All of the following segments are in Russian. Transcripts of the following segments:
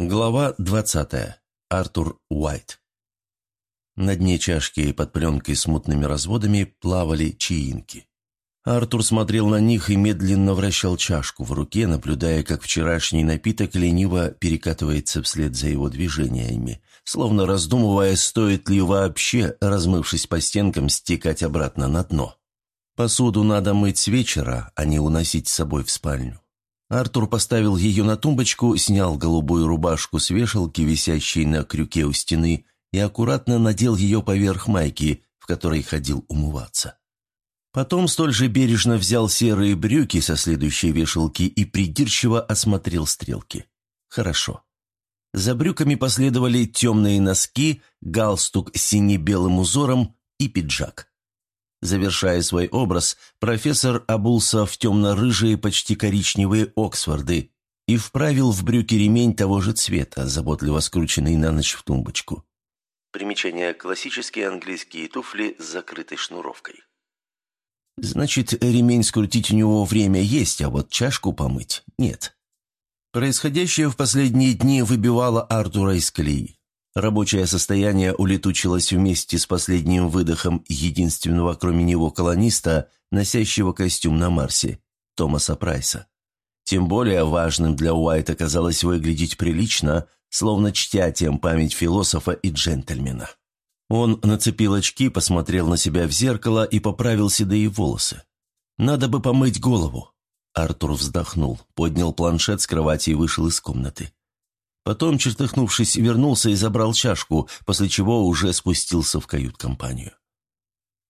Глава 20. Артур Уайт. На дне чашки под пленкой с мутными разводами плавали чаинки. Артур смотрел на них и медленно вращал чашку в руке, наблюдая, как вчерашний напиток лениво перекатывается вслед за его движениями, словно раздумывая, стоит ли вообще, размывшись по стенкам, стекать обратно на дно. Посуду надо мыть с вечера, а не уносить с собой в спальню. Артур поставил ее на тумбочку, снял голубую рубашку с вешалки, висящей на крюке у стены, и аккуратно надел ее поверх майки, в которой ходил умываться. Потом столь же бережно взял серые брюки со следующей вешалки и придирчиво осмотрел стрелки. Хорошо. За брюками последовали темные носки, галстук с сине-белым узором и пиджак. Завершая свой образ, профессор обулся в темно-рыжие, почти коричневые Оксфорды и вправил в брюки ремень того же цвета, заботливо скрученный на ночь в тумбочку. Примечание «Классические английские туфли с закрытой шнуровкой». Значит, ремень скрутить у него время есть, а вот чашку помыть – нет. Происходящее в последние дни выбивало Артура из колеи. Рабочее состояние улетучилось вместе с последним выдохом единственного, кроме него, колониста, носящего костюм на Марсе, Томаса Прайса. Тем более важным для Уайта казалось выглядеть прилично, словно чтя тем память философа и джентльмена. Он нацепил очки, посмотрел на себя в зеркало и поправил седые волосы. «Надо бы помыть голову». Артур вздохнул, поднял планшет с кровати и вышел из комнаты. Потом, чертыхнувшись, вернулся и забрал чашку, после чего уже спустился в кают-компанию.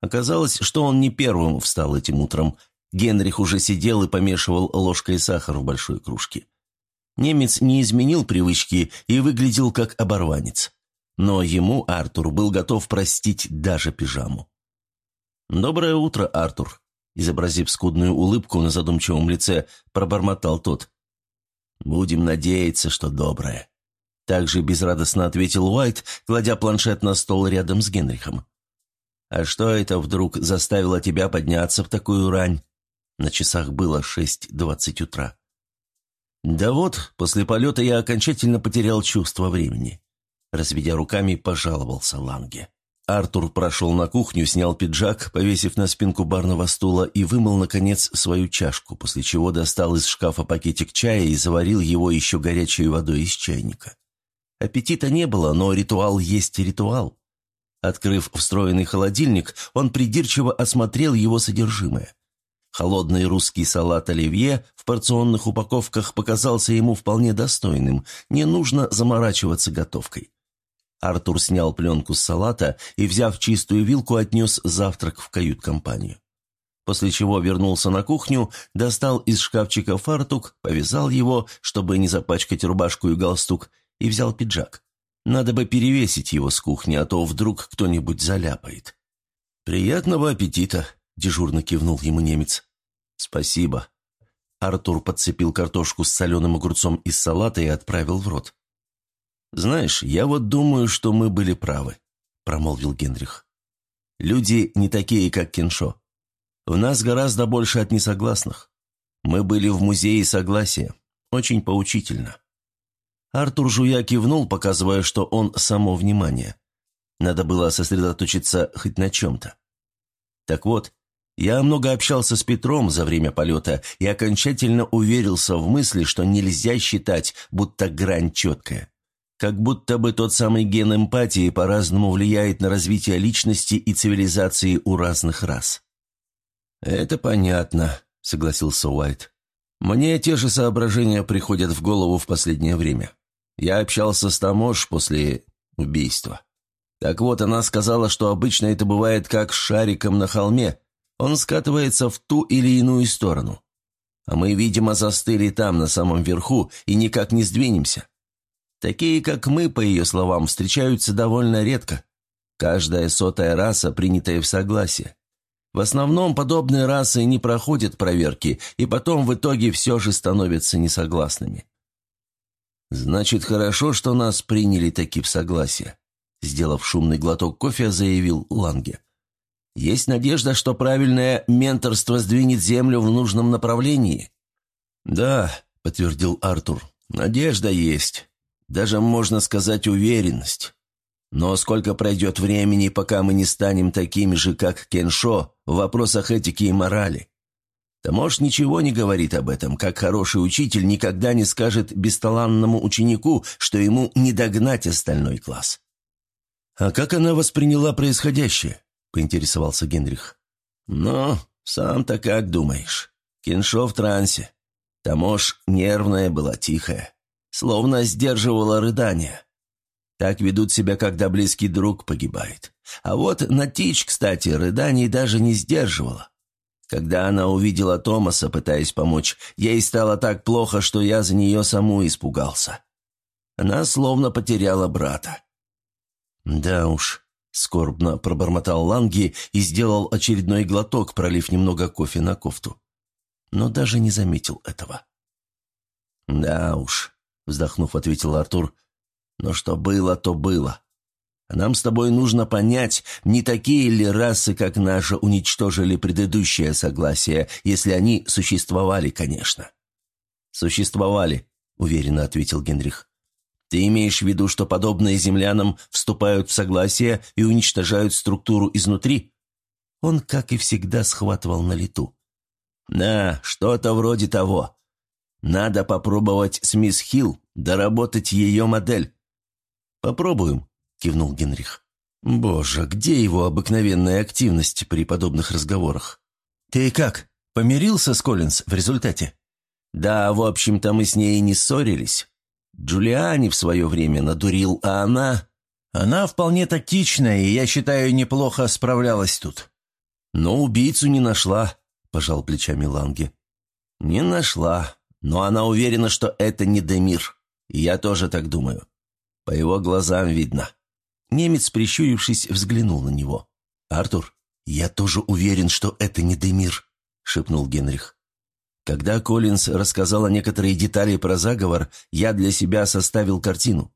Оказалось, что он не первым встал этим утром. Генрих уже сидел и помешивал ложкой сахар в большой кружке. Немец не изменил привычки и выглядел как оборванец. Но ему Артур был готов простить даже пижаму. «Доброе утро, Артур», – изобразив скудную улыбку на задумчивом лице, пробормотал тот. «Будем надеяться, что доброе». Также безрадостно ответил Уайт, кладя планшет на стол рядом с Генрихом. «А что это вдруг заставило тебя подняться в такую рань?» На часах было шесть двадцать утра. «Да вот, после полета я окончательно потерял чувство времени», разведя руками, пожаловался Ланге. Артур прошел на кухню, снял пиджак, повесив на спинку барного стула и вымыл, наконец, свою чашку, после чего достал из шкафа пакетик чая и заварил его еще горячей водой из чайника. Аппетита не было, но ритуал есть ритуал. Открыв встроенный холодильник, он придирчиво осмотрел его содержимое. Холодный русский салат оливье в порционных упаковках показался ему вполне достойным, не нужно заморачиваться готовкой. Артур снял пленку с салата и, взяв чистую вилку, отнес завтрак в кают-компанию. После чего вернулся на кухню, достал из шкафчика фартук, повязал его, чтобы не запачкать рубашку и галстук, и взял пиджак. Надо бы перевесить его с кухни, а то вдруг кто-нибудь заляпает. «Приятного аппетита!» – дежурно кивнул ему немец. «Спасибо». Артур подцепил картошку с соленым огурцом из салата и отправил в рот. «Знаешь, я вот думаю, что мы были правы», – промолвил Генрих. «Люди не такие, как Кеншо. В нас гораздо больше от несогласных. Мы были в музее согласия. Очень поучительно». Артур жуя кивнул, показывая, что он само внимание. Надо было сосредоточиться хоть на чем-то. Так вот, я много общался с Петром за время полета и окончательно уверился в мысли, что нельзя считать, будто грань четкая. Как будто бы тот самый ген эмпатии по-разному влияет на развитие личности и цивилизации у разных рас. «Это понятно», — согласился Уайт. «Мне те же соображения приходят в голову в последнее время. Я общался с Тамош после убийства. Так вот, она сказала, что обычно это бывает как с шариком на холме. Он скатывается в ту или иную сторону. А мы, видимо, застыли там, на самом верху, и никак не сдвинемся. Такие, как мы, по ее словам, встречаются довольно редко. Каждая сотая раса, принятая в согласие. В основном подобные расы не проходят проверки, и потом в итоге все же становятся несогласными. «Значит, хорошо, что нас приняли таки в согласие», сделав шумный глоток кофе, заявил Ланге. «Есть надежда, что правильное менторство сдвинет Землю в нужном направлении?» «Да», — подтвердил Артур, — «надежда есть. Даже, можно сказать, уверенность. Но сколько пройдет времени, пока мы не станем такими же, как Кеншо, в вопросах этики и морали? Тамош ничего не говорит об этом, как хороший учитель никогда не скажет бесталанному ученику, что ему не догнать остальной класс. «А как она восприняла происходящее?» – поинтересовался Генрих. «Ну, сам-то как думаешь? Кеншо в трансе. Тамош нервная была, тихая, словно сдерживала рыдания. Так ведут себя, когда близкий друг погибает. А вот Натич, кстати, рыданий даже не сдерживала. Когда она увидела Томаса, пытаясь помочь, ей стало так плохо, что я за нее саму испугался. Она словно потеряла брата. «Да уж», — скорбно пробормотал Ланги и сделал очередной глоток, пролив немного кофе на кофту. Но даже не заметил этого. «Да уж», — вздохнув, ответил Артур, — но что было, то было. А нам с тобой нужно понять, не такие ли расы, как наша, уничтожили предыдущее согласие, если они существовали, конечно». «Существовали», — уверенно ответил Генрих. «Ты имеешь в виду, что подобные землянам вступают в согласие и уничтожают структуру изнутри?» Он, как и всегда, схватывал на лету. «Да, что-то вроде того. Надо попробовать с мисс Хилл доработать ее модель. «Попробуем», — кивнул Генрих. «Боже, где его обыкновенная активность при подобных разговорах? Ты как, помирился с Коллинз в результате?» «Да, в общем-то, мы с ней не ссорились. Джулиани в свое время надурил, а она...» «Она вполне тактичная, и, я считаю, неплохо справлялась тут». «Но убийцу не нашла», — пожал плечами Ланге. «Не нашла, но она уверена, что это не Демир. И я тоже так думаю. По его глазам видно. Немец, прищурившись, взглянул на него. «Артур, я тоже уверен, что это не Демир», — шепнул Генрих. Когда Коллинз рассказала некоторые детали про заговор, я для себя составил картину.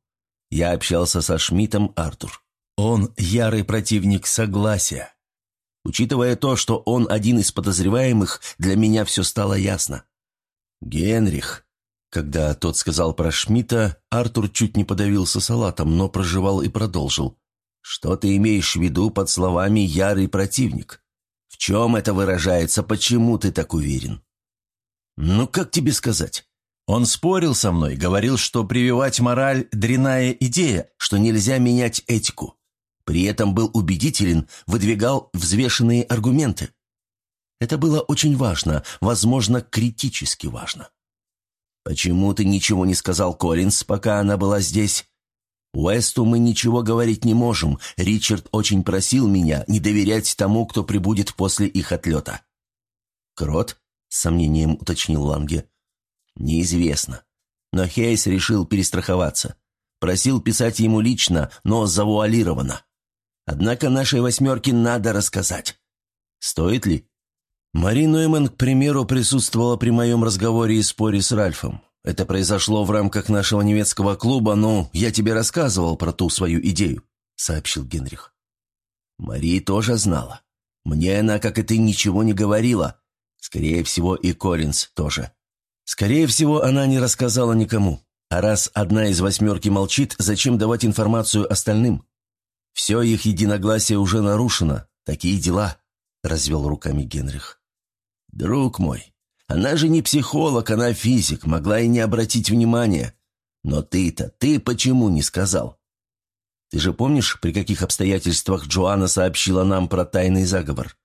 Я общался со Шмидтом Артур. Он ярый противник согласия. Учитывая то, что он один из подозреваемых, для меня все стало ясно. «Генрих», когда тот сказал про Шмидта, Артур чуть не подавился салатом, но проживал и продолжил. «Что ты имеешь в виду под словами «ярый противник»? В чем это выражается? Почему ты так уверен?» «Ну, как тебе сказать?» Он спорил со мной, говорил, что прививать мораль – дрянная идея, что нельзя менять этику. При этом был убедителен, выдвигал взвешенные аргументы. Это было очень важно, возможно, критически важно. «Почему ты ничего не сказал Коллинз, пока она была здесь?» «Уэсту мы ничего говорить не можем. Ричард очень просил меня не доверять тому, кто прибудет после их отлета». «Крот?» — с сомнением уточнил Ланге. «Неизвестно. Но Хейс решил перестраховаться. Просил писать ему лично, но завуалированно. Однако нашей восьмерке надо рассказать. Стоит ли?» Мари Нойман, к примеру, присутствовала при моем разговоре и споре с Ральфом. Это произошло в рамках нашего немецкого клуба, но я тебе рассказывал про ту свою идею», — сообщил Генрих. Мари тоже знала. Мне она, как и ты, ничего не говорила. Скорее всего, и Коллинз тоже. Скорее всего, она не рассказала никому. А раз одна из восьмерки молчит, зачем давать информацию остальным? Все их единогласие уже нарушено. Такие дела», — развел руками Генрих. «Друг мой, она же не психолог, она физик, могла и не обратить внимания. Но ты-то, ты почему не сказал? Ты же помнишь, при каких обстоятельствах Джоанна сообщила нам про тайный заговор?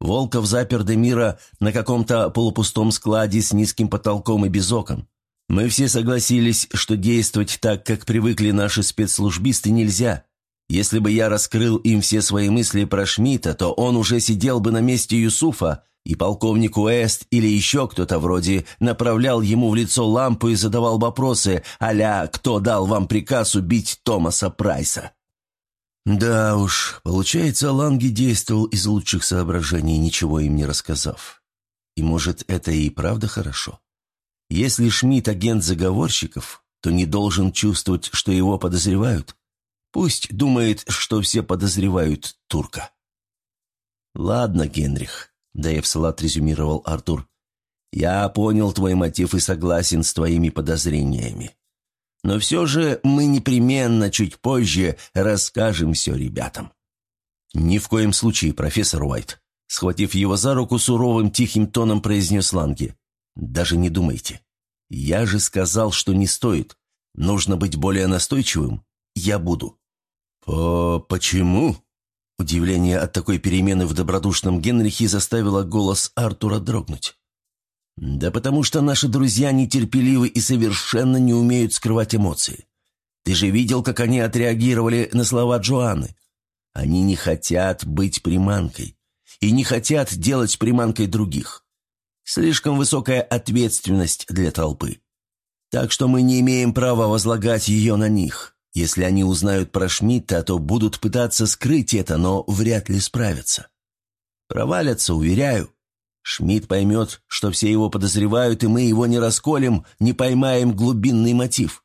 Волков запер Демира на каком-то полупустом складе с низким потолком и без окон. Мы все согласились, что действовать так, как привыкли наши спецслужбисты, нельзя. Если бы я раскрыл им все свои мысли про Шмидта, то он уже сидел бы на месте Юсуфа, и полковник Уэст или еще кто-то вроде направлял ему в лицо лампу и задавал вопросы а «Кто дал вам приказ убить Томаса Прайса?» Да уж, получается, Ланги действовал из лучших соображений, ничего им не рассказав. И может, это и правда хорошо? Если Шмидт агент заговорщиков, то не должен чувствовать, что его подозревают. Пусть думает, что все подозревают турка. Ладно, Генрих, Дэйв Салат резюмировал Артур. «Я понял твой мотив и согласен с твоими подозрениями. Но все же мы непременно чуть позже расскажем все ребятам». «Ни в коем случае, профессор Уайт», — схватив его за руку, суровым тихим тоном произнес Ланги. «Даже не думайте. Я же сказал, что не стоит. Нужно быть более настойчивым. Я буду». «По... почему?» Удивление от такой перемены в добродушном Генрихе заставило голос Артура дрогнуть. «Да потому что наши друзья нетерпеливы и совершенно не умеют скрывать эмоции. Ты же видел, как они отреагировали на слова Джоанны. Они не хотят быть приманкой и не хотят делать приманкой других. Слишком высокая ответственность для толпы. Так что мы не имеем права возлагать ее на них. Если они узнают про Шмидта, то будут пытаться скрыть это, но вряд ли справятся. Провалятся, уверяю. Шмидт поймет, что все его подозревают, и мы его не расколем, не поймаем глубинный мотив.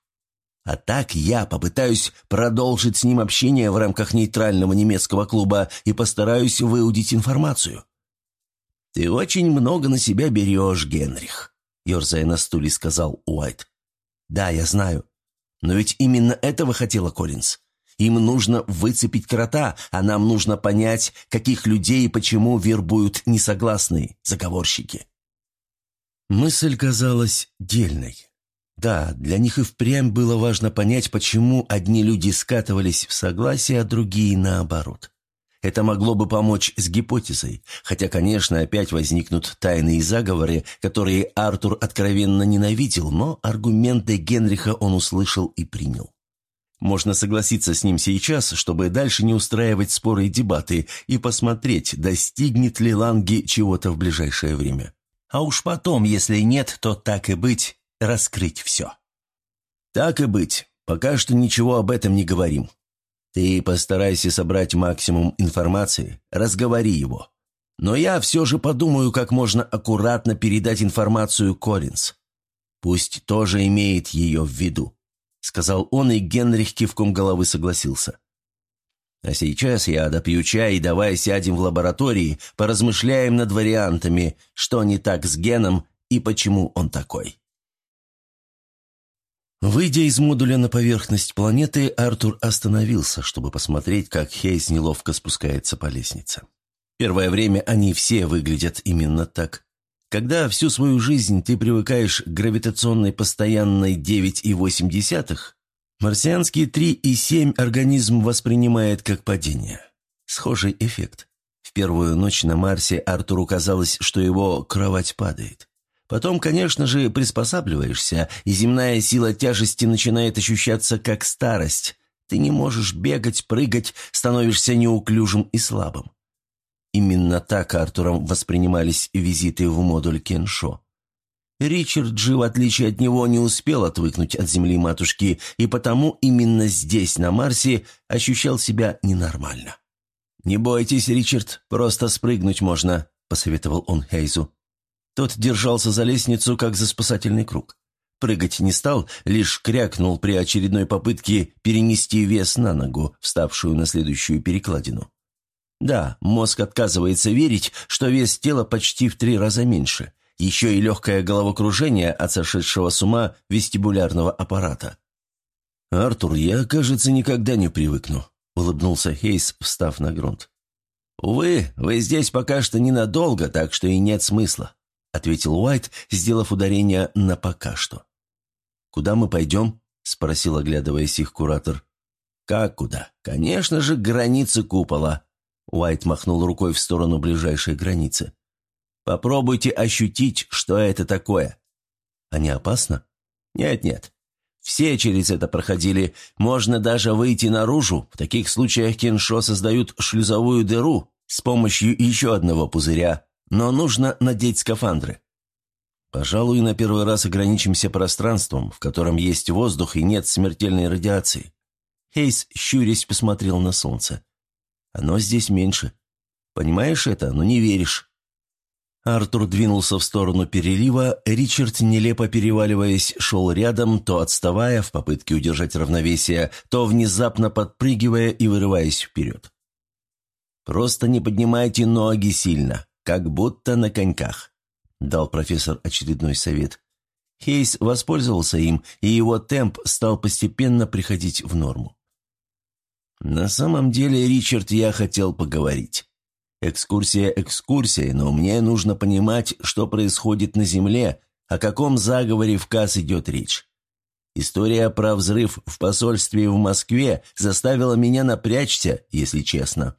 А так я попытаюсь продолжить с ним общение в рамках нейтрального немецкого клуба и постараюсь выудить информацию. «Ты очень много на себя берешь, Генрих», — ерзая на стуле сказал Уайт. «Да, я знаю. Но ведь именно этого хотела Коллинз. Им нужно выцепить крота, а нам нужно понять, каких людей и почему вербуют несогласные заговорщики. Мысль казалась дельной. Да, для них и впрямь было важно понять, почему одни люди скатывались в согласие, а другие наоборот. Это могло бы помочь с гипотезой, хотя, конечно, опять возникнут тайные заговоры, которые Артур откровенно ненавидел, но аргументы Генриха он услышал и принял. Можно согласиться с ним сейчас, чтобы дальше не устраивать споры и дебаты, и посмотреть, достигнет ли Ланги чего-то в ближайшее время. А уж потом, если нет, то так и быть, раскрыть все. Так и быть, пока что ничего об этом не говорим. Ты постарайся собрать максимум информации, разговори его. Но я все же подумаю, как можно аккуратно передать информацию Коллинз. Пусть тоже имеет ее в виду», — сказал он, и Генрих кивком головы согласился. «А сейчас я допью чай и давай сядем в лаборатории, поразмышляем над вариантами, что не так с Геном и почему он такой». Выйдя из модуля на поверхность планеты, Артур остановился, чтобы посмотреть, как Хейс неловко спускается по лестнице. Первое время они все выглядят именно так. Когда всю свою жизнь ты привыкаешь к гравитационной постоянной 9,8, марсианские 3,7 организм воспринимает как падение. Схожий эффект. В первую ночь на Марсе Артуру казалось, что его кровать падает. Потом, конечно же, приспосабливаешься, и земная сила тяжести начинает ощущаться как старость. Ты не можешь бегать, прыгать, становишься неуклюжим и слабым. Именно так Артуром воспринимались визиты в модуль Кеншо. Ричард же, в отличие от него, не успел отвыкнуть от земли матушки, и потому именно здесь, на Марсе, ощущал себя ненормально. «Не бойтесь, Ричард, просто спрыгнуть можно», — посоветовал он Хейзу. Тот держался за лестницу, как за спасательный круг. Прыгать не стал, лишь крякнул при очередной попытке перенести вес на ногу, вставшую на следующую перекладину. Да, мозг отказывается верить, что вес тела почти в три раза меньше. Еще и легкое головокружение от сошедшего с ума вестибулярного аппарата. «Артур, я, кажется, никогда не привыкну», — улыбнулся Хейс, встав на грунт. «Увы, вы здесь пока что ненадолго, так что и нет смысла. — ответил Уайт, сделав ударение на «пока что». «Куда мы пойдем?» — спросил, оглядываясь их куратор. «Как куда? Конечно же, границы купола». Уайт махнул рукой в сторону ближайшей границы. «Попробуйте ощутить, что это такое». «А не опасно?» «Нет-нет. Все через это проходили. Можно даже выйти наружу. В таких случаях Кеншо создают шлюзовую дыру с помощью еще одного пузыря, но нужно надеть скафандры. Пожалуй, на первый раз ограничимся пространством, в котором есть воздух и нет смертельной радиации. Хейс, щурясь, посмотрел на солнце. Оно здесь меньше. Понимаешь это, но не веришь. Артур двинулся в сторону перелива, Ричард, нелепо переваливаясь, шел рядом, то отставая в попытке удержать равновесие, то внезапно подпрыгивая и вырываясь вперед. «Просто не поднимайте ноги сильно», как будто на коньках», — дал профессор очередной совет. Хейс воспользовался им, и его темп стал постепенно приходить в норму. «На самом деле, Ричард, я хотел поговорить. Экскурсия экскурсией, но мне нужно понимать, что происходит на Земле, о каком заговоре в КАС идет речь. История про взрыв в посольстве в Москве заставила меня напрячься, если честно.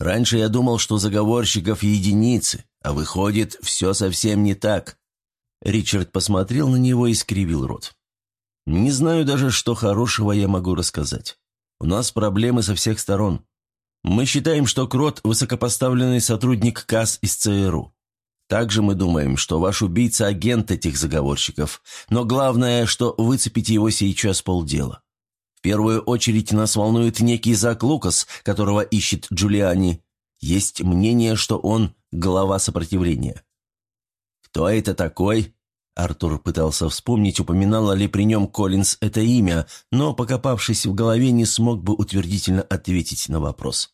Раньше я думал, что заговорщиков единицы, а выходит, все совсем не так. Ричард посмотрел на него и скривил рот. «Не знаю даже, что хорошего я могу рассказать. У нас проблемы со всех сторон. Мы считаем, что Крот – высокопоставленный сотрудник КАС из ЦРУ. Также мы думаем, что ваш убийца – агент этих заговорщиков. Но главное, что выцепить его сейчас полдела. В первую очередь нас волнует некий Зак Лукас, которого ищет Джулиани. Есть мнение, что он – глава сопротивления. «Кто это такой?» Артур пытался вспомнить, упоминала ли при нем Коллинз это имя, но, покопавшись в голове, не смог бы утвердительно ответить на вопрос.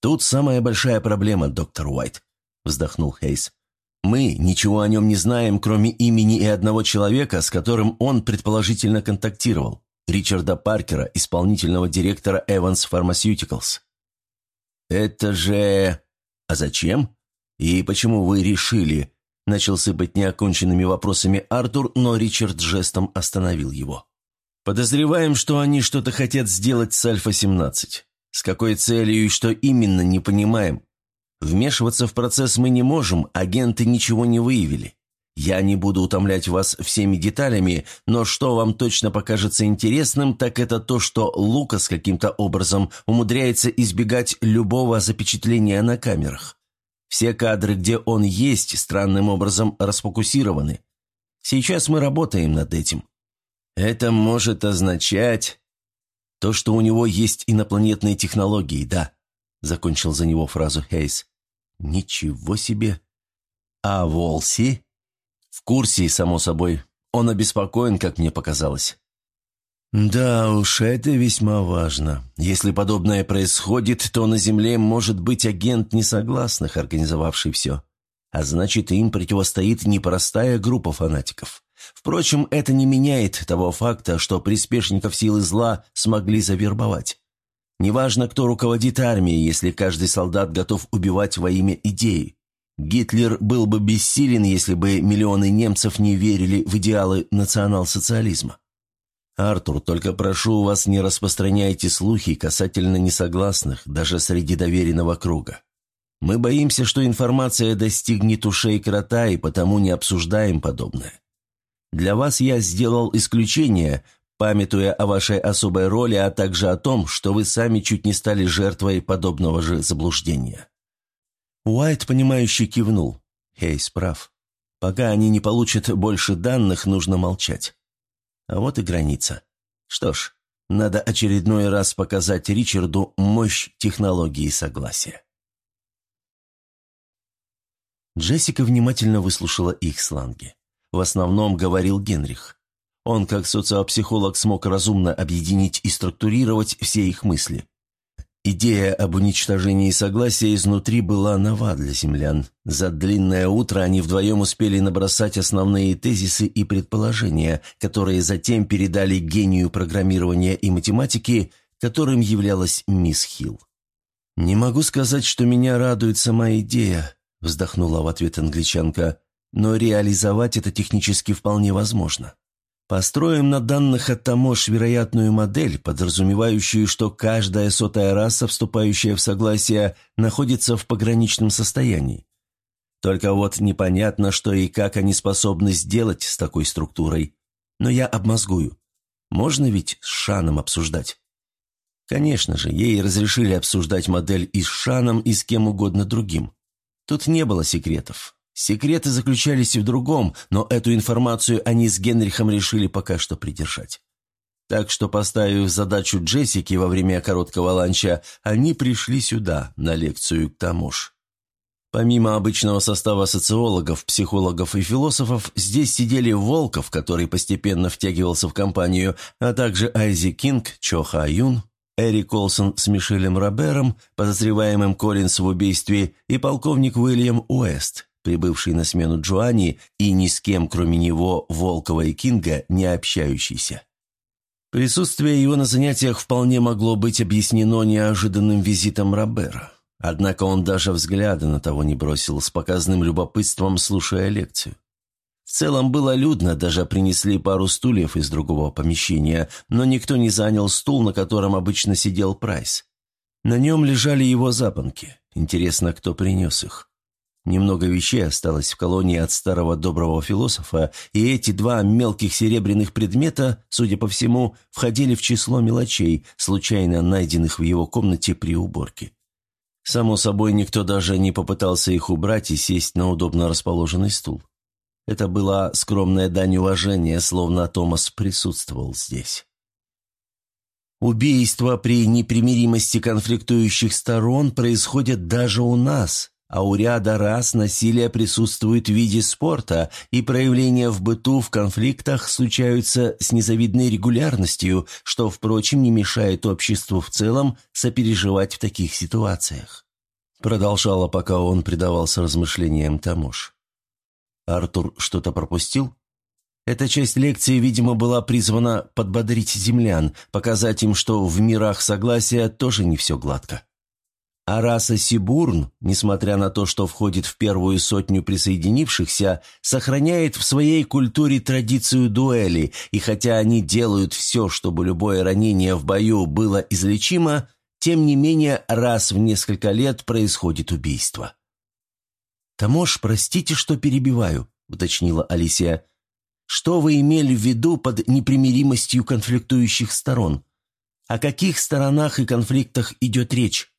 «Тут самая большая проблема, доктор Уайт», — вздохнул Хейс. «Мы ничего о нем не знаем, кроме имени и одного человека, с которым он предположительно контактировал. Ричарда Паркера, исполнительного директора Evans Pharmaceuticals». «Это же... А зачем? И почему вы решили...» Начал сыпать неоконченными вопросами Артур, но Ричард жестом остановил его. «Подозреваем, что они что-то хотят сделать с Альфа-17. С какой целью и что именно, не понимаем. Вмешиваться в процесс мы не можем, агенты ничего не выявили. Я не буду утомлять вас всеми деталями, но что вам точно покажется интересным, так это то, что Лукас каким-то образом умудряется избегать любого запечатления на камерах. Все кадры, где он есть, странным образом расфокусированы. Сейчас мы работаем над этим. Это может означать... То, что у него есть инопланетные технологии, да. Закончил за него фразу Хейс. Ничего себе. А Волси? В курсе, само собой. Он обеспокоен, как мне показалось. «Да уж, это весьма важно. Если подобное происходит, то на Земле может быть агент несогласных, организовавший все. А значит, им противостоит непростая группа фанатиков. Впрочем, это не меняет того факта, что приспешников силы зла смогли завербовать. Неважно, кто руководит армией, если каждый солдат готов убивать во имя идеи. Гитлер был бы бессилен, если бы миллионы немцев не верили в идеалы национал-социализма. «Артур, только прошу вас, не распространяйте слухи касательно несогласных, даже среди доверенного круга. Мы боимся, что информация достигнет ушей крота, и потому не обсуждаем подобное. Для вас я сделал исключение, памятуя о вашей особой роли, а также о том, что вы сами чуть не стали жертвой подобного же заблуждения». Уайт, понимающе кивнул. Хейс прав. Пока они не получат больше данных, нужно молчать. А вот и граница. Что ж, надо очередной раз показать Ричарду мощь технологии согласия. Джессика внимательно выслушала их сланги. В основном говорил Генрих. Он, как социопсихолог, смог разумно объединить и структурировать все их мысли. Идея об уничтожении согласия изнутри была нова для землян. За длинное утро они вдвоем успели набросать основные тезисы и предположения, которые затем передали гению программирования и математики, которым являлась мисс Хилл. «Не могу сказать, что меня радует сама идея», – вздохнула в ответ англичанка, – «но реализовать это технически вполне возможно». Построим на данных от Тамош вероятную модель, подразумевающую, что каждая сотая раса, вступающая в согласие, находится в пограничном состоянии. Только вот непонятно, что и как они способны сделать с такой структурой. Но я обмозгую. Можно ведь с Шаном обсуждать? Конечно же, ей разрешили обсуждать модель и с Шаном, и с кем угодно другим. Тут не было секретов. Секреты заключались в другом, но эту информацию они с Генрихом решили пока что придержать. Так что, поставив задачу Джессики во время короткого ланча, они пришли сюда, на лекцию к Тамош. Помимо обычного состава социологов, психологов и философов, здесь сидели Волков, который постепенно втягивался в компанию, а также Айзи Кинг, Чо Ха Юн, Эри Колсон с Мишелем Робером, подозреваемым Коллинс в убийстве, и полковник Уильям Уэст, прибывший на смену Джоанни и ни с кем, кроме него, Волкова и Кинга, не общающийся. Присутствие его на занятиях вполне могло быть объяснено неожиданным визитом Робера. Однако он даже взгляда на того не бросил, с показным любопытством слушая лекцию. В целом было людно, даже принесли пару стульев из другого помещения, но никто не занял стул, на котором обычно сидел Прайс. На нем лежали его запонки. Интересно, кто принес их. Немного вещей осталось в колонии от старого доброго философа, и эти два мелких серебряных предмета, судя по всему, входили в число мелочей, случайно найденных в его комнате при уборке. Само собой, никто даже не попытался их убрать и сесть на удобно расположенный стул. Это была скромная дань уважения, словно Томас присутствовал здесь. Убийства при непримиримости конфликтующих сторон происходят даже у нас, а у ряда раз насилие присутствует в виде спорта, и проявления в быту в конфликтах случаются с незавидной регулярностью, что, впрочем, не мешает обществу в целом сопереживать в таких ситуациях. Продолжала, пока он предавался размышлениям Тамош. Артур что-то пропустил? Эта часть лекции, видимо, была призвана подбодрить землян, показать им, что в мирах согласия тоже не все гладко. А Сибурн, несмотря на то, что входит в первую сотню присоединившихся, сохраняет в своей культуре традицию дуэли, и хотя они делают все, чтобы любое ранение в бою было излечимо, тем не менее раз в несколько лет происходит убийство. «Тамош, простите, что перебиваю», — уточнила Алисия. «Что вы имели в виду под непримиримостью конфликтующих сторон? О каких сторонах и конфликтах идет речь?»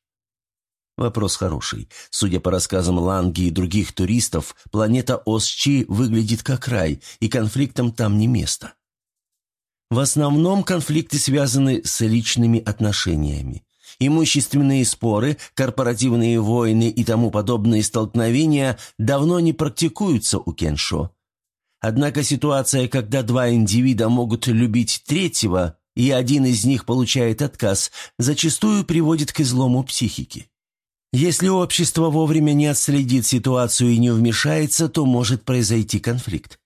Вопрос хороший. Судя по рассказам Ланги и других туристов, планета Осчи выглядит как рай, и конфликтам там не место. В основном конфликты связаны с личными отношениями. Имущественные споры, корпоративные войны и тому подобные столкновения давно не практикуются у Кеншо. Однако ситуация, когда два индивида могут любить третьего, и один из них получает отказ, зачастую приводит к излому психики. Если общество вовремя не отследит ситуацию и не вмешается, то может произойти конфликт.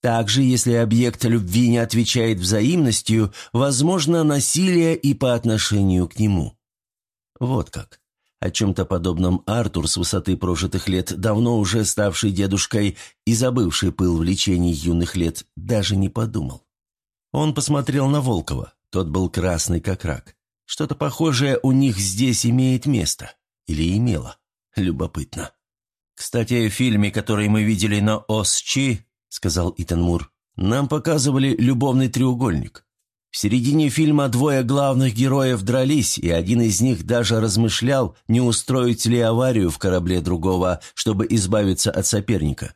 Также, если объект любви не отвечает взаимностью, возможно насилие и по отношению к нему. Вот как. О чем-то подобном Артур с высоты прожитых лет, давно уже ставший дедушкой и забывший пыл влечений юных лет, даже не подумал. Он посмотрел на Волкова. Тот был красный, как рак. Что-то похожее у них здесь имеет место. Или имело. Любопытно. «Кстати, в фильме, который мы видели на Осчи, — сказал Итан Мур, — нам показывали любовный треугольник. В середине фильма двое главных героев дрались, и один из них даже размышлял, не устроить ли аварию в корабле другого, чтобы избавиться от соперника.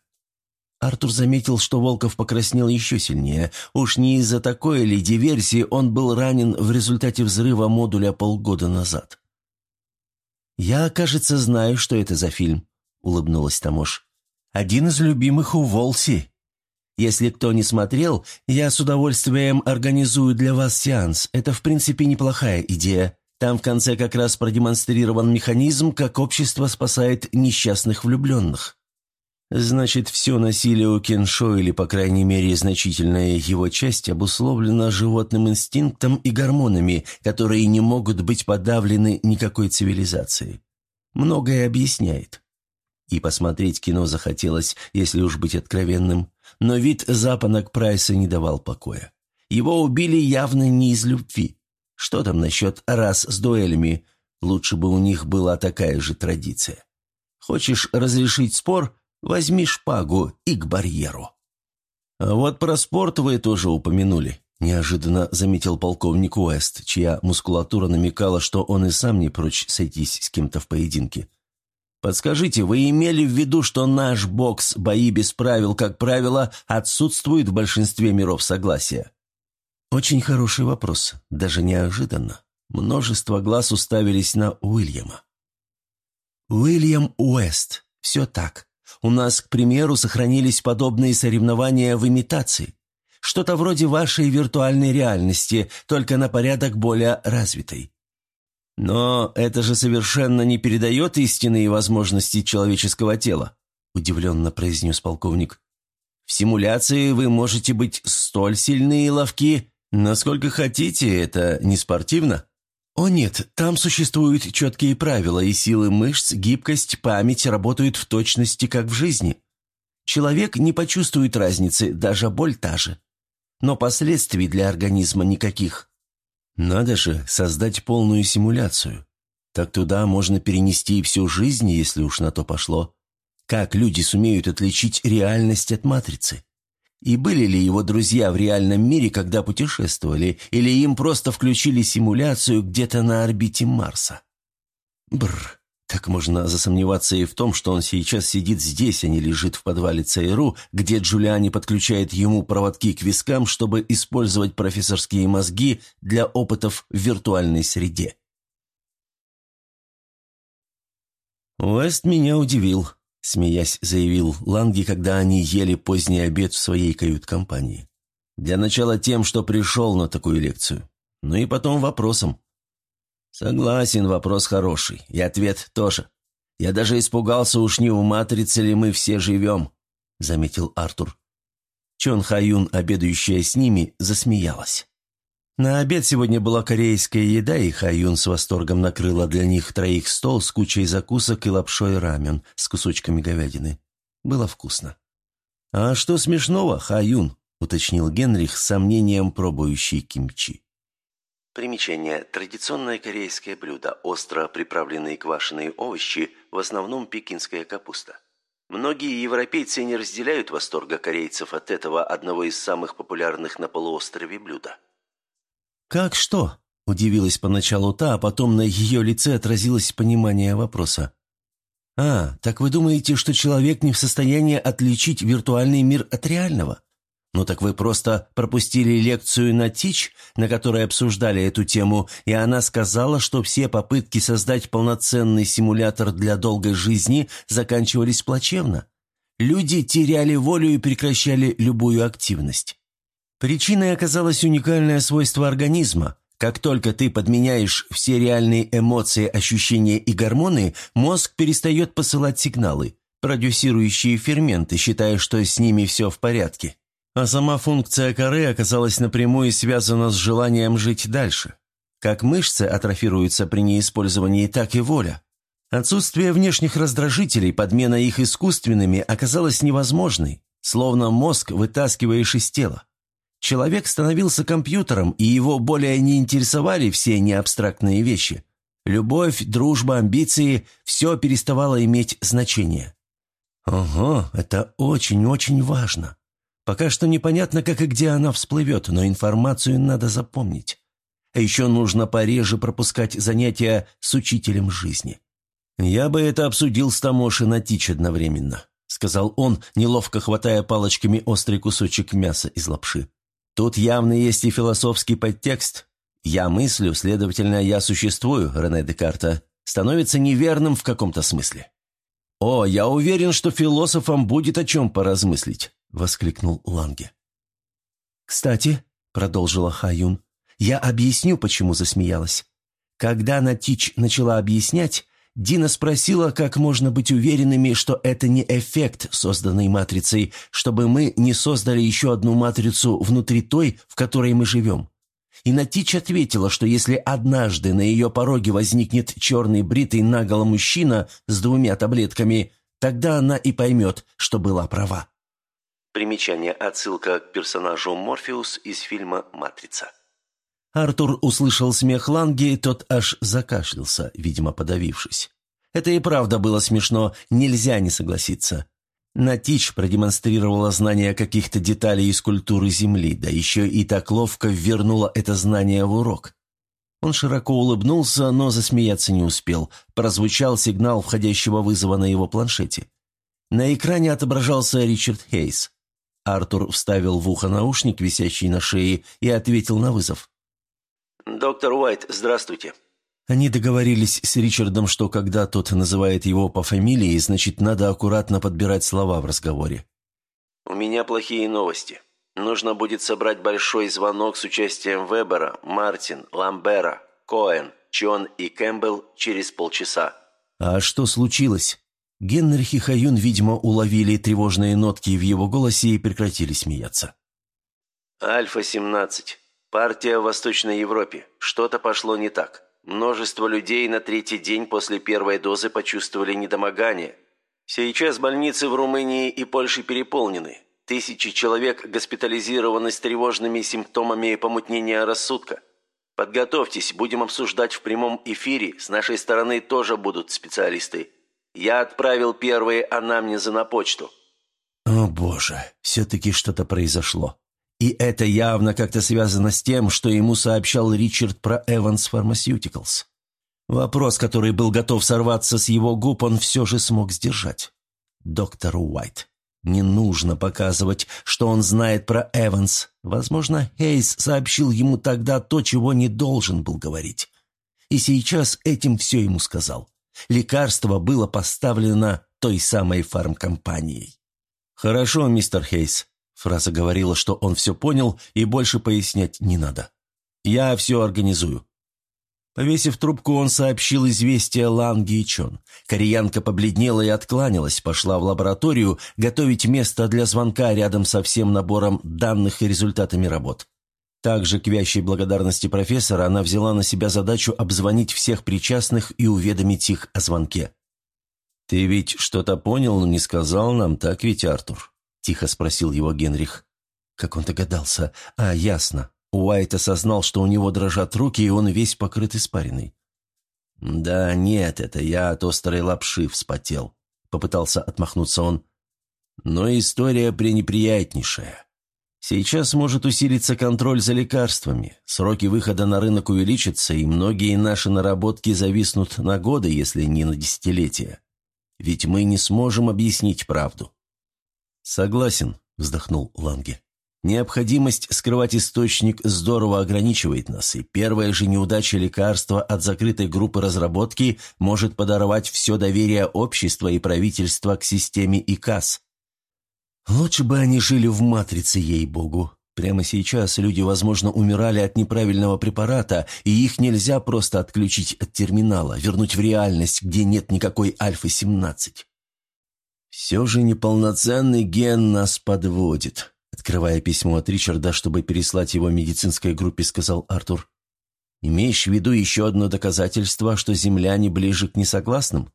Артур заметил, что Волков покраснел еще сильнее. Уж не из-за такой ли диверсии он был ранен в результате взрыва модуля полгода назад. «Я, кажется, знаю, что это за фильм», — улыбнулась Тамош. «Один из любимых у Волси». Если кто не смотрел, я с удовольствием организую для вас сеанс. Это, в принципе, неплохая идея. Там в конце как раз продемонстрирован механизм, как общество спасает несчастных влюбленных. Значит, все насилие у Кеншо, или, по крайней мере, значительная его часть, обусловлена животным инстинктом и гормонами, которые не могут быть подавлены никакой цивилизацией. Многое объясняет. И посмотреть кино захотелось, если уж быть откровенным. Но вид запонок Прайса не давал покоя. Его убили явно не из любви. Что там насчет раз с дуэлями? Лучше бы у них была такая же традиция. Хочешь разрешить спор? Возьми шпагу и к барьеру. А вот про спорт вы тоже упомянули. Неожиданно заметил полковник Уэст, чья мускулатура намекала, что он и сам не прочь сойтись с кем-то в поединке. Подскажите, вы имели в виду, что наш бокс «Бои без правил», как правило, отсутствует в большинстве миров согласия? Очень хороший вопрос, даже неожиданно. Множество глаз уставились на Уильяма. Уильям Уэст. Все так. У нас, к примеру, сохранились подобные соревнования в имитации. Что-то вроде вашей виртуальной реальности, только на порядок более развитой. Но это же совершенно не передает истинные возможности человеческого тела. – удивленно произнес полковник. «В симуляции вы можете быть столь сильны и ловки, насколько хотите, это не спортивно?» «О нет, там существуют четкие правила, и силы мышц, гибкость, память работают в точности, как в жизни. Человек не почувствует разницы, даже боль та же. Но последствий для организма никаких. Надо же создать полную симуляцию. Так туда можно перенести всю жизнь, если уж на то пошло. Как люди сумеют отличить реальность от матрицы? И были ли его друзья в реальном мире, когда путешествовали, или им просто включили симуляцию где-то на орбите Марса? Бррр. Так можно засомневаться и в том, что он сейчас сидит здесь, а не лежит в подвале ЦРУ, где Джулиани подключает ему проводки к вискам, чтобы использовать профессорские мозги для опытов в виртуальной среде. «Уэст меня удивил», — смеясь заявил Ланги, когда они ели поздний обед в своей кают-компании. «Для начала тем, что пришел на такую лекцию. Ну и потом вопросом. «Согласен, вопрос хороший. И ответ тоже. Я даже испугался, уж не в матрице ли мы все живем», — заметил Артур. Чон Хаюн, обедающая с ними, засмеялась. На обед сегодня была корейская еда, и Хаюн с восторгом накрыла для них троих стол с кучей закусок и лапшой рамен с кусочками говядины. Было вкусно. «А что смешного, Хаюн?» — уточнил Генрих с сомнением, пробующий кимчи. Примечание. Традиционное корейское блюдо. Остро приправленные квашеные овощи, в основном пекинская капуста. Многие европейцы не разделяют восторга корейцев от этого одного из самых популярных на полуострове блюда. «Как что?» – удивилась поначалу та, а потом на ее лице отразилось понимание вопроса. «А, так вы думаете, что человек не в состоянии отличить виртуальный мир от реального?» «Ну так вы просто пропустили лекцию на ТИЧ, на которой обсуждали эту тему, и она сказала, что все попытки создать полноценный симулятор для долгой жизни заканчивались плачевно. Люди теряли волю и прекращали любую активность. Причиной оказалось уникальное свойство организма. Как только ты подменяешь все реальные эмоции, ощущения и гормоны, мозг перестает посылать сигналы, продюсирующие ферменты, считая, что с ними все в порядке. А сама функция коры оказалась напрямую связана с желанием жить дальше. Как мышцы атрофируются при неиспользовании, так и воля. Отсутствие внешних раздражителей, подмена их искусственными, оказалось невозможной, словно мозг вытаскиваешь из тела. Человек становился компьютером, и его более не интересовали все неабстрактные вещи. Любовь, дружба, амбиции – все переставало иметь значение. Ого, это очень-очень важно. Пока что непонятно, как и где она всплывет, но информацию надо запомнить. А еще нужно пореже пропускать занятия с учителем жизни. «Я бы это обсудил с Тамоши на Тич одновременно», — сказал он, неловко хватая палочками острый кусочек мяса из лапши. «Тут явно есть и философский подтекст. Я мыслю, следовательно, я существую, Рене Декарта, становится неверным в каком-то смысле. О, я уверен, что философам будет о чем поразмыслить. – воскликнул Ланге. «Кстати», – продолжила Хаюн, – «я объясню, почему засмеялась. Когда Натич начала объяснять, Дина спросила, как можно быть уверенными, что это не эффект, созданный матрицей, чтобы мы не создали еще одну матрицу внутри той, в которой мы живем. И Натич ответила, что если однажды на ее пороге возникнет черный бритый наголо мужчина с двумя таблетками, тогда она и поймет, что была права. Примечание. Отсылка к персонажу Морфеус из фильма «Матрица». Артур услышал смех Ланги, тот аж закашлялся, видимо, подавившись. Это и правда было смешно, нельзя не согласиться. Натич продемонстрировала знание каких-то деталей из культуры Земли, да еще и так ловко вернула это знание в урок. Он широко улыбнулся, но засмеяться не успел. Прозвучал сигнал входящего вызова на его планшете. На экране отображался Ричард Хейс. Артур вставил в ухо наушник, висящий на шее, и ответил на вызов. «Доктор Уайт, здравствуйте». Они договорились с Ричардом, что когда тот называет его по фамилии, значит, надо аккуратно подбирать слова в разговоре. «У меня плохие новости. Нужно будет собрать большой звонок с участием Вебера, Мартин, Ламбера, Коэн, Чон и Кэмпбелл через полчаса». «А что случилось?» Генрих и Хаюн, видимо, уловили тревожные нотки в его голосе и прекратили смеяться. «Альфа-17. Партия в Восточной Европе. Что-то пошло не так. Множество людей на третий день после первой дозы почувствовали недомогание. Сейчас больницы в Румынии и Польше переполнены. Тысячи человек госпитализированы с тревожными симптомами помутнения рассудка. Подготовьтесь, будем обсуждать в прямом эфире. С нашей стороны тоже будут специалисты. Я отправил первые анамнезы на почту». «О боже, все-таки что-то произошло. И это явно как-то связано с тем, что ему сообщал Ричард про Evans Pharmaceuticals. Вопрос, который был готов сорваться с его губ, он все же смог сдержать. Доктор Уайт. Не нужно показывать, что он знает про Эванс. Возможно, Хейс сообщил ему тогда то, чего не должен был говорить. И сейчас этим все ему сказал. Лекарство было поставлено той самой фармкомпанией. «Хорошо, мистер Хейс», Фраза говорила, что он все понял и больше пояснять не надо. «Я все организую». Повесив трубку, он сообщил известие Ланги и Чон. Кореянка побледнела и откланялась, пошла в лабораторию готовить место для звонка рядом со всем набором данных и результатами работ. Также к вящей благодарности профессора она взяла на себя задачу обзвонить всех причастных и уведомить их о звонке. «Ты ведь что-то понял, но не сказал нам, так ведь, Артур?» – тихо спросил его Генрих. Как он догадался? А, ясно. Уайт осознал, что у него дрожат руки, и он весь покрыт испариной. «Да нет, это я от острой лапши вспотел», — попытался отмахнуться он. «Но история пренеприятнейшая. Сейчас может усилиться контроль за лекарствами, сроки выхода на рынок увеличатся, и многие наши наработки зависнут на годы, если не на десятилетия. Ведь мы не сможем объяснить правду. «Согласен», — вздохнул Ланге. «Необходимость скрывать источник здорово ограничивает нас, и первая же неудача лекарства от закрытой группы разработки может подорвать все доверие общества и правительства к системе ИКАС. Лучше бы они жили в матрице, ей-богу. Прямо сейчас люди, возможно, умирали от неправильного препарата, и их нельзя просто отключить от терминала, вернуть в реальность, где нет никакой Альфа-17. «Все же неполноценный ген нас подводит», — открывая письмо от Ричарда, чтобы переслать его медицинской группе, сказал Артур. «Имеешь в виду еще одно доказательство, что земляне ближе к несогласным?»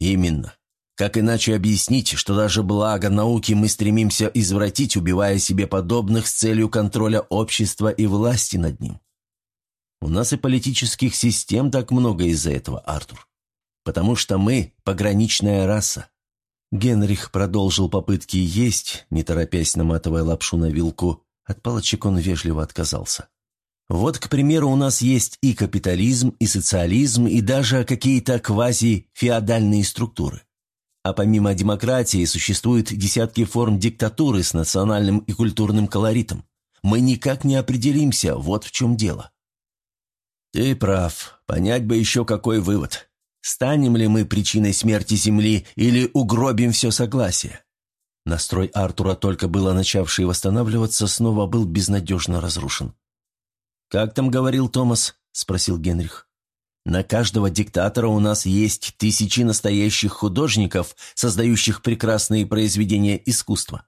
«Именно. Как иначе объяснить, что даже благо науки мы стремимся извратить, убивая себе подобных с целью контроля общества и власти над ним? У нас и политических систем так много из-за этого, Артур. Потому что мы – пограничная раса. Генрих продолжил попытки есть, не торопясь наматывая лапшу на вилку. От палочек он вежливо отказался. Вот, к примеру, у нас есть и капитализм, и социализм, и даже какие-то квази-феодальные структуры. А помимо демократии существуют десятки форм диктатуры с национальным и культурным колоритом. Мы никак не определимся, вот в чем дело. Ты прав. Понять бы еще какой вывод. Станем ли мы причиной смерти Земли или угробим все согласие? Настрой Артура, только было начавший восстанавливаться, снова был безнадежно разрушен. «Как там говорил Томас?» – спросил Генрих. «На каждого диктатора у нас есть тысячи настоящих художников, создающих прекрасные произведения искусства.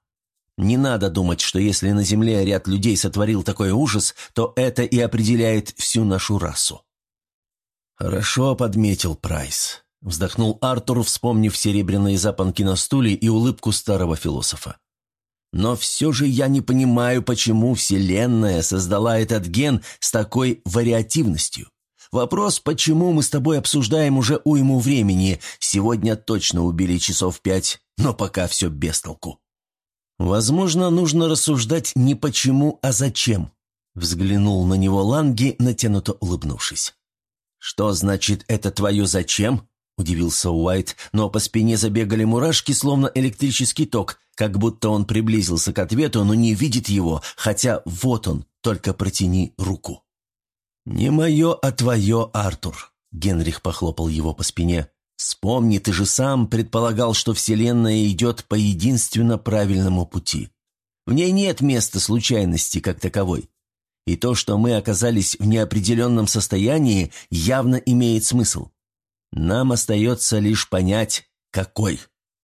Не надо думать, что если на Земле ряд людей сотворил такой ужас, то это и определяет всю нашу расу. «Хорошо подметил Прайс», — вздохнул Артур, вспомнив серебряные запонки на стуле и улыбку старого философа. «Но все же я не понимаю, почему Вселенная создала этот ген с такой вариативностью. Вопрос, почему мы с тобой обсуждаем уже уйму времени. Сегодня точно убили часов пять, но пока все без толку». «Возможно, нужно рассуждать не почему, а зачем», — взглянул на него Ланги, натянуто улыбнувшись. «Что значит это твое зачем?» – удивился Уайт, но по спине забегали мурашки, словно электрический ток, как будто он приблизился к ответу, но не видит его, хотя вот он, только протяни руку. «Не мое, а твое, Артур», – Генрих похлопал его по спине. «Вспомни, ты же сам предполагал, что Вселенная идет по единственно правильному пути. В ней нет места случайности как таковой. И то, что мы оказались в неопределенном состоянии, явно имеет смысл. Нам остается лишь понять, «Какой?»